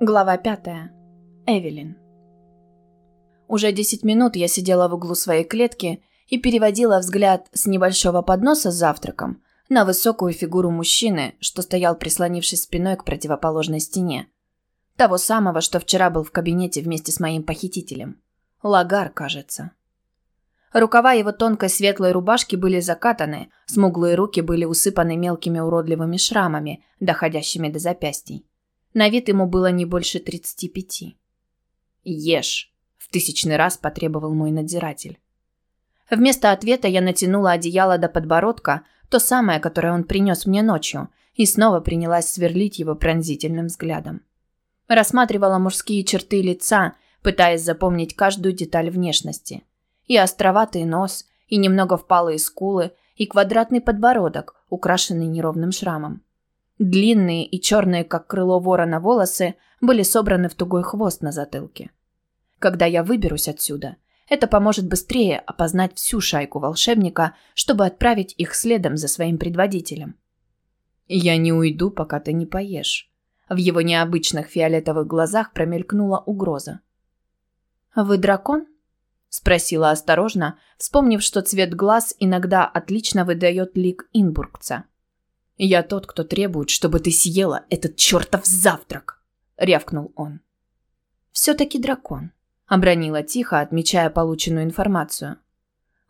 Глава пятая. Эвелин. Уже десять минут я сидела в углу своей клетки и переводила взгляд с небольшого подноса с завтраком на высокую фигуру мужчины, что стоял прислонившись спиной к противоположной стене. Того самого, что вчера был в кабинете вместе с моим похитителем. Лагар, кажется. Рукава его тонкой светлой рубашки были закатаны, смуглые руки были усыпаны мелкими уродливыми шрамами, доходящими до запястий. На вид ему было не больше тридцати пяти. «Ешь!» – в тысячный раз потребовал мой надзиратель. Вместо ответа я натянула одеяло до подбородка, то самое, которое он принес мне ночью, и снова принялась сверлить его пронзительным взглядом. Рассматривала мужские черты лица, пытаясь запомнить каждую деталь внешности. И островатый нос, и немного впалые скулы, и квадратный подбородок, украшенный неровным шрамом. Длинные и черные, как крыло ворона, волосы были собраны в тугой хвост на затылке. Когда я выберусь отсюда, это поможет быстрее опознать всю шайку волшебника, чтобы отправить их следом за своим предводителем. «Я не уйду, пока ты не поешь». В его необычных фиолетовых глазах промелькнула угроза. «Вы дракон?» – спросила осторожно, вспомнив, что цвет глаз иногда отлично выдает лик инбургца. «Я тот, кто требует, чтобы ты съела этот чертов завтрак!» — рявкнул он. «Все-таки дракон», — обронила тихо, отмечая полученную информацию.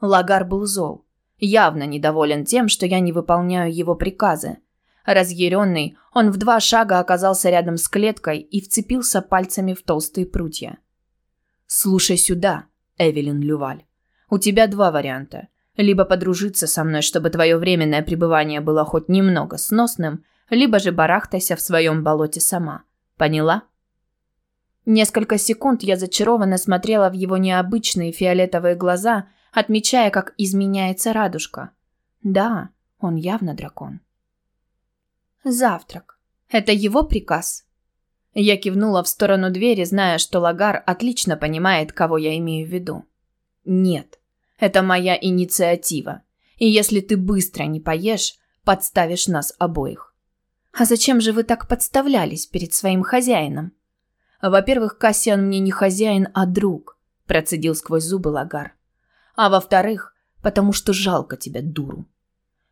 Лагар был зол, явно недоволен тем, что я не выполняю его приказы. Разъяренный, он в два шага оказался рядом с клеткой и вцепился пальцами в толстые прутья. «Слушай сюда, Эвелин Люваль. У тебя два варианта либо подружиться со мной, чтобы твое временное пребывание было хоть немного сносным, либо же барахтайся в своем болоте сама. Поняла? Несколько секунд я зачарованно смотрела в его необычные фиолетовые глаза, отмечая, как изменяется радужка. Да, он явно дракон. Завтрак. Это его приказ. Я кивнула в сторону двери, зная, что Лагар отлично понимает, кого я имею в виду. Нет. Это моя инициатива. И если ты быстро не поешь, подставишь нас обоих. А зачем же вы так подставлялись перед своим хозяином? Во-первых, Кассиан мне не хозяин, а друг, процедил сквозь зубы Лагар. А во-вторых, потому что жалко тебя, дуру.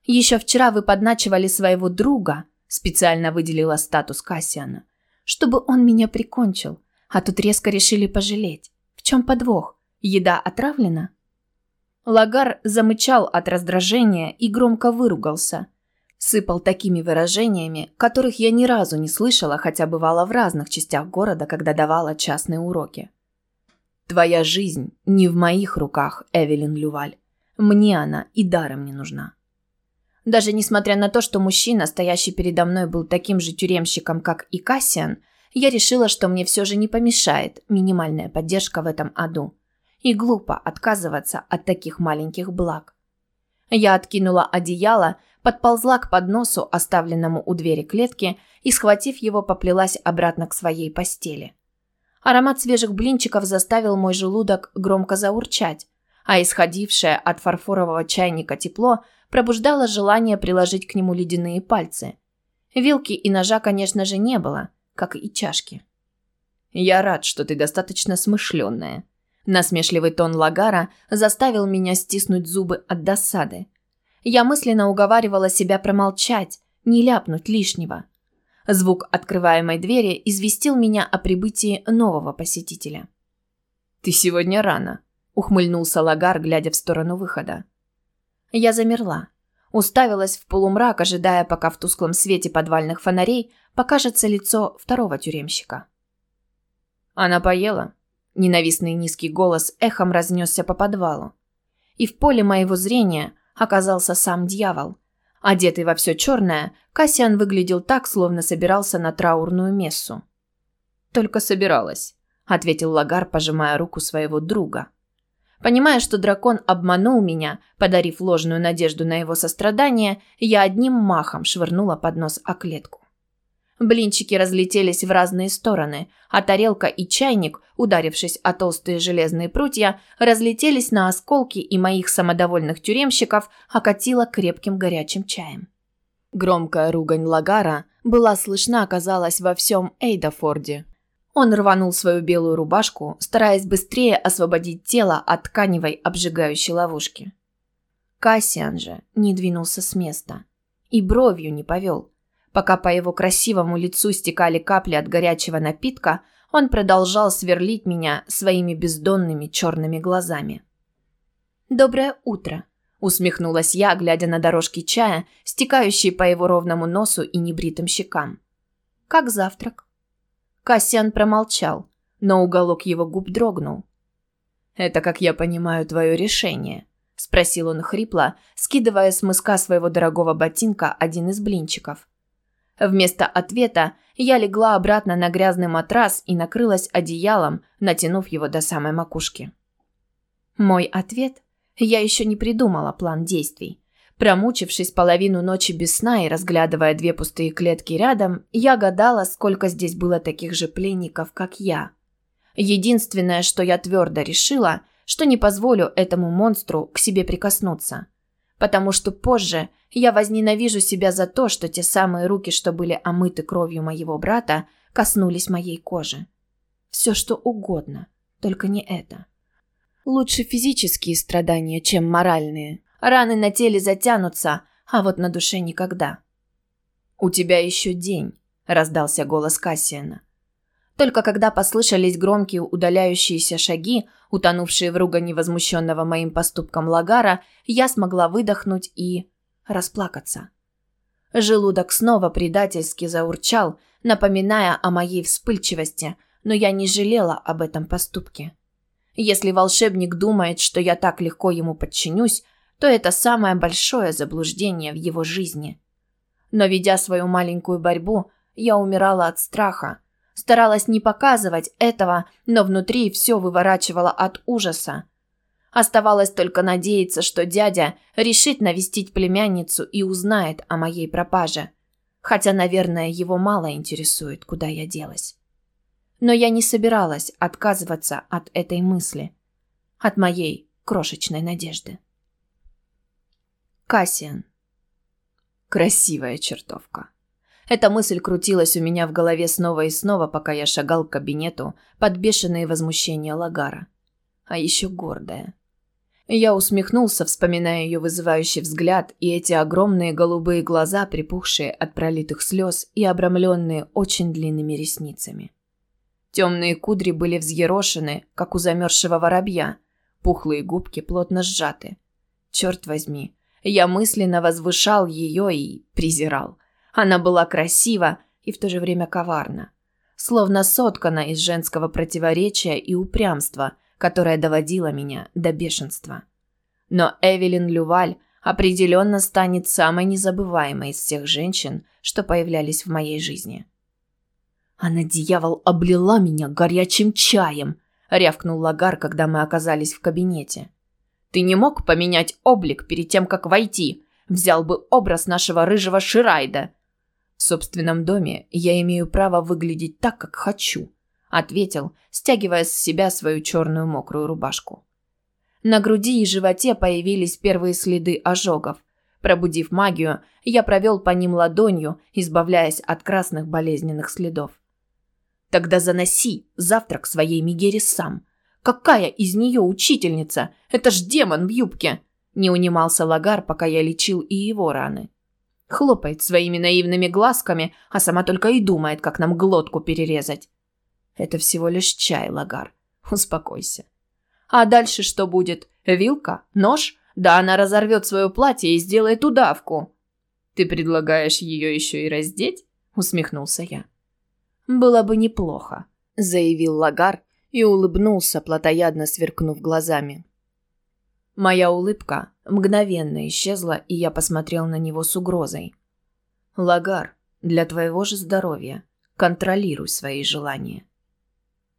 Еще вчера вы подначивали своего друга, специально выделила статус Кассиана, чтобы он меня прикончил, а тут резко решили пожалеть. В чем подвох? Еда отравлена? Лагар замычал от раздражения и громко выругался. Сыпал такими выражениями, которых я ни разу не слышала, хотя бывала в разных частях города, когда давала частные уроки. «Твоя жизнь не в моих руках, Эвелин Люваль. Мне она и даром не нужна». Даже несмотря на то, что мужчина, стоящий передо мной, был таким же тюремщиком, как и Кассиан, я решила, что мне все же не помешает минимальная поддержка в этом аду и глупо отказываться от таких маленьких благ. Я откинула одеяло, подползла к подносу, оставленному у двери клетки, и, схватив его, поплелась обратно к своей постели. Аромат свежих блинчиков заставил мой желудок громко заурчать, а исходившее от фарфорового чайника тепло пробуждало желание приложить к нему ледяные пальцы. Вилки и ножа, конечно же, не было, как и чашки. «Я рад, что ты достаточно смышленная», Насмешливый тон Лагара заставил меня стиснуть зубы от досады. Я мысленно уговаривала себя промолчать, не ляпнуть лишнего. Звук открываемой двери известил меня о прибытии нового посетителя. «Ты сегодня рано», – ухмыльнулся Лагар, глядя в сторону выхода. Я замерла. Уставилась в полумрак, ожидая, пока в тусклом свете подвальных фонарей покажется лицо второго тюремщика. «Она поела?» Ненавистный низкий голос эхом разнесся по подвалу. И в поле моего зрения оказался сам дьявол. Одетый во все черное, Кассиан выглядел так, словно собирался на траурную мессу. «Только собиралась», — ответил Лагар, пожимая руку своего друга. Понимая, что дракон обманул меня, подарив ложную надежду на его сострадание, я одним махом швырнула под нос о клетку. Блинчики разлетелись в разные стороны, а тарелка и чайник, ударившись о толстые железные прутья, разлетелись на осколки и моих самодовольных тюремщиков окатило крепким горячим чаем. Громкая ругань Лагара была слышна, казалось, во всем Эйдафорде. Он рванул свою белую рубашку, стараясь быстрее освободить тело от тканевой обжигающей ловушки. Кассиан же не двинулся с места и бровью не повел. Пока по его красивому лицу стекали капли от горячего напитка, он продолжал сверлить меня своими бездонными черными глазами. «Доброе утро», – усмехнулась я, глядя на дорожки чая, стекающие по его ровному носу и небритым щекам. «Как завтрак?» Кассиан промолчал, но уголок его губ дрогнул. «Это, как я понимаю, твое решение», – спросил он хрипло, скидывая с мыска своего дорогого ботинка один из блинчиков. Вместо ответа я легла обратно на грязный матрас и накрылась одеялом, натянув его до самой макушки. Мой ответ – я еще не придумала план действий. Промучившись половину ночи без сна и разглядывая две пустые клетки рядом, я гадала, сколько здесь было таких же пленников, как я. Единственное, что я твердо решила, что не позволю этому монстру к себе прикоснуться. Потому что позже я возненавижу себя за то, что те самые руки, что были омыты кровью моего брата, коснулись моей кожи. Все что угодно, только не это. Лучше физические страдания, чем моральные. Раны на теле затянутся, а вот на душе никогда. «У тебя еще день», – раздался голос Кассиана. Только когда послышались громкие удаляющиеся шаги, утонувшие в ругани возмущенного моим поступком Лагара, я смогла выдохнуть и... расплакаться. Желудок снова предательски заурчал, напоминая о моей вспыльчивости, но я не жалела об этом поступке. Если волшебник думает, что я так легко ему подчинюсь, то это самое большое заблуждение в его жизни. Но ведя свою маленькую борьбу, я умирала от страха. Старалась не показывать этого, но внутри все выворачивало от ужаса. Оставалось только надеяться, что дядя решит навестить племянницу и узнает о моей пропаже. Хотя, наверное, его мало интересует, куда я делась. Но я не собиралась отказываться от этой мысли. От моей крошечной надежды. Кассиан. Красивая чертовка. Эта мысль крутилась у меня в голове снова и снова, пока я шагал к кабинету под бешеные возмущения Лагара. А еще гордая. Я усмехнулся, вспоминая ее вызывающий взгляд и эти огромные голубые глаза, припухшие от пролитых слез и обрамленные очень длинными ресницами. Темные кудри были взъерошены, как у замерзшего воробья, пухлые губки плотно сжаты. Черт возьми, я мысленно возвышал ее и презирал. Она была красива и в то же время коварна. Словно соткана из женского противоречия и упрямства, которое доводило меня до бешенства. Но Эвелин Люваль определенно станет самой незабываемой из всех женщин, что появлялись в моей жизни. «Она, дьявол, облила меня горячим чаем!» – рявкнул Лагар, когда мы оказались в кабинете. Ты не мог поменять облик перед тем, как войти? Взял бы образ нашего рыжего Ширайда. В собственном доме я имею право выглядеть так, как хочу, ответил, стягивая с себя свою черную мокрую рубашку. На груди и животе появились первые следы ожогов. Пробудив магию, я провел по ним ладонью, избавляясь от красных болезненных следов. «Тогда заноси завтрак своей Мигере сам», Какая из нее учительница? Это ж демон в юбке!» Не унимался Лагар, пока я лечил и его раны. Хлопает своими наивными глазками, а сама только и думает, как нам глотку перерезать. Это всего лишь чай, Лагар. Успокойся. А дальше что будет? Вилка? Нож? Да она разорвет свое платье и сделает удавку. Ты предлагаешь ее еще и раздеть? Усмехнулся я. Было бы неплохо, заявил Лагар, и улыбнулся, плотоядно сверкнув глазами. Моя улыбка мгновенно исчезла, и я посмотрел на него с угрозой. «Лагар, для твоего же здоровья контролируй свои желания».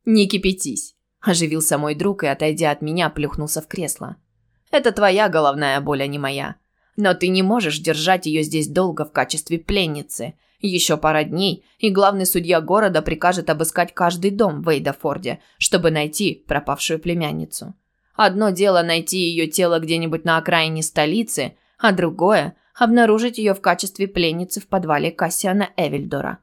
«Не кипятись», – оживился мой друг и, отойдя от меня, плюхнулся в кресло. «Это твоя головная боль, а не моя. Но ты не можешь держать ее здесь долго в качестве пленницы. Еще пара дней, и главный судья города прикажет обыскать каждый дом в Эйдафорде, чтобы найти пропавшую племянницу. Одно дело найти ее тело где-нибудь на окраине столицы, а другое – обнаружить ее в качестве пленницы в подвале Кассиана Эвельдора.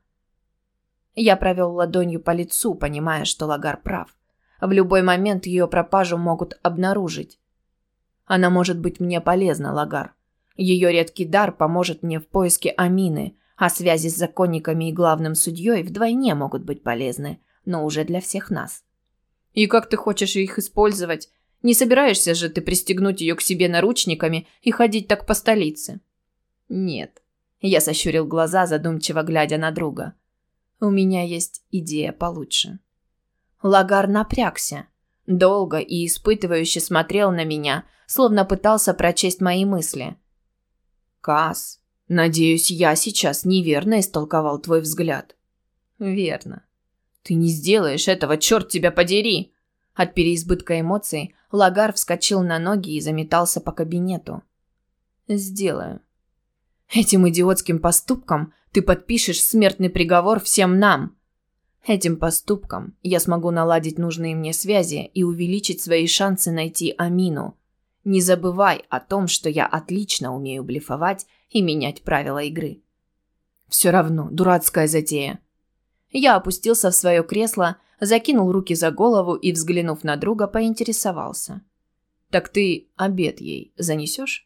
Я провел ладонью по лицу, понимая, что Лагар прав. В любой момент ее пропажу могут обнаружить. Она может быть мне полезна, Лагар. Ее редкий дар поможет мне в поиске Амины, а связи с законниками и главным судьей вдвойне могут быть полезны, но уже для всех нас. И как ты хочешь их использовать? Не собираешься же ты пристегнуть ее к себе наручниками и ходить так по столице? Нет. Я сощурил глаза, задумчиво глядя на друга. У меня есть идея получше. Лагар напрягся. Долго и испытывающе смотрел на меня, словно пытался прочесть мои мысли. «Кас, надеюсь, я сейчас неверно истолковал твой взгляд». «Верно. Ты не сделаешь этого, черт тебя подери!» От переизбытка эмоций Лагар вскочил на ноги и заметался по кабинету. «Сделаю. Этим идиотским поступком ты подпишешь смертный приговор всем нам. Этим поступком я смогу наладить нужные мне связи и увеличить свои шансы найти Амину. Не забывай о том, что я отлично умею блефовать и менять правила игры. Все равно, дурацкая затея. Я опустился в свое кресло, закинул руки за голову и, взглянув на друга, поинтересовался. «Так ты обед ей занесешь?»